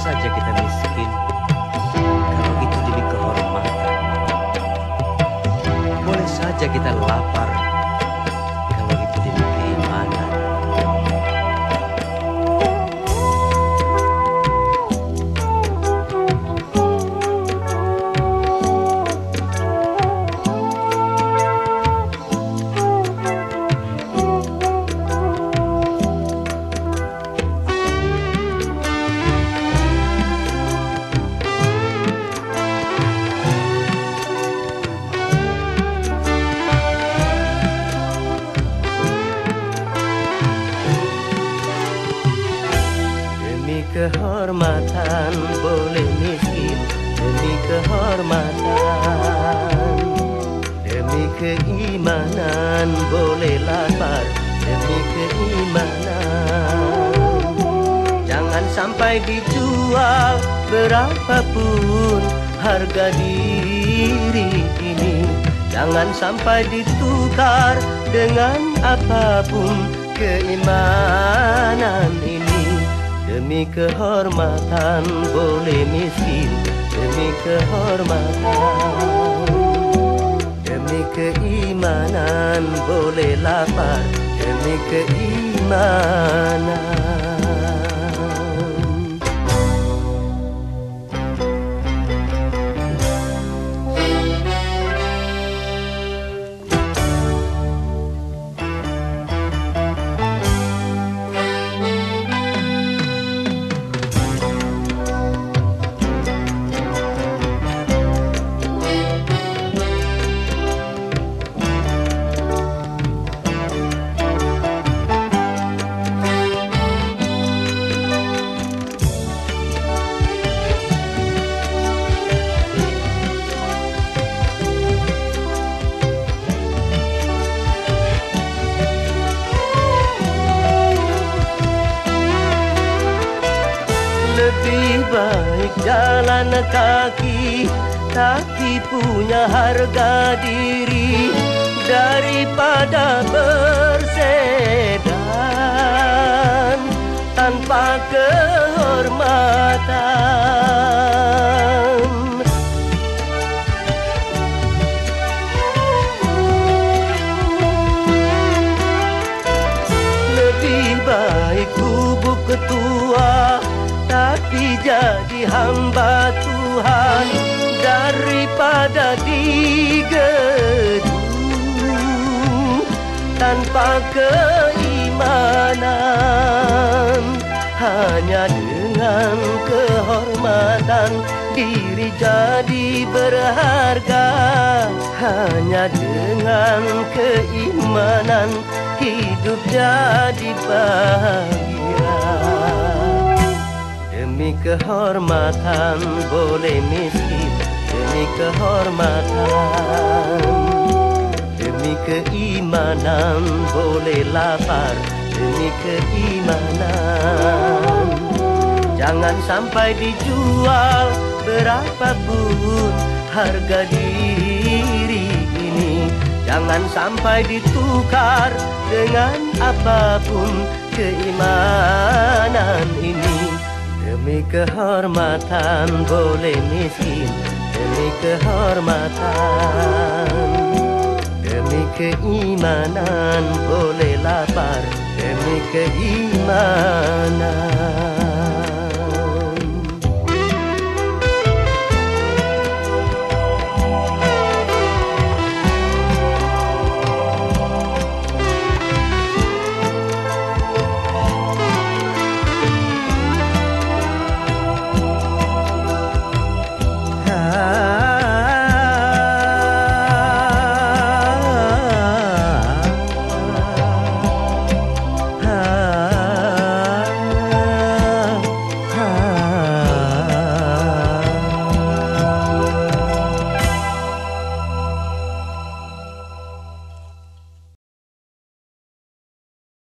saja kita miskin. Kalau itu demi kehormatan. Boleh saja kita lapar kehormatan boleh miskin Demi kehormatan. Demi keimanan boleh lapar Demi keimanan. Jangan sampai dijual berapapun harga diri ini. Jangan sampai ditukar dengan apa pun keimanan ini Demi kehormatan boleh miskin. Demi kehormatan. Demi keimanan boleh lapar. Demi keimanan Lebih baik jalan kaki Tapi punya harga diri Daripada bersedan Tanpa kehormatan. Lebih baik bubuk ketua Tapi jadi hamba Tuhan Daripada digedung Tanpa keimanan. Hanya dengan kehormatan Diri jadi berharga. Hanya dengan keimanan Hidup jadi bahagia Demi kehormatan boleh miskin. Demi kehormatan. Demi keimanan boleh lapar. Demi keimanan. Jangan sampai dijual berapapun harga diri ini. Jangan sampai ditukar dengan apa pun keimanan ini Demi kehormatan boleh miskin Demi kehormatan Demi keimanan boleh lapar Demi keimanan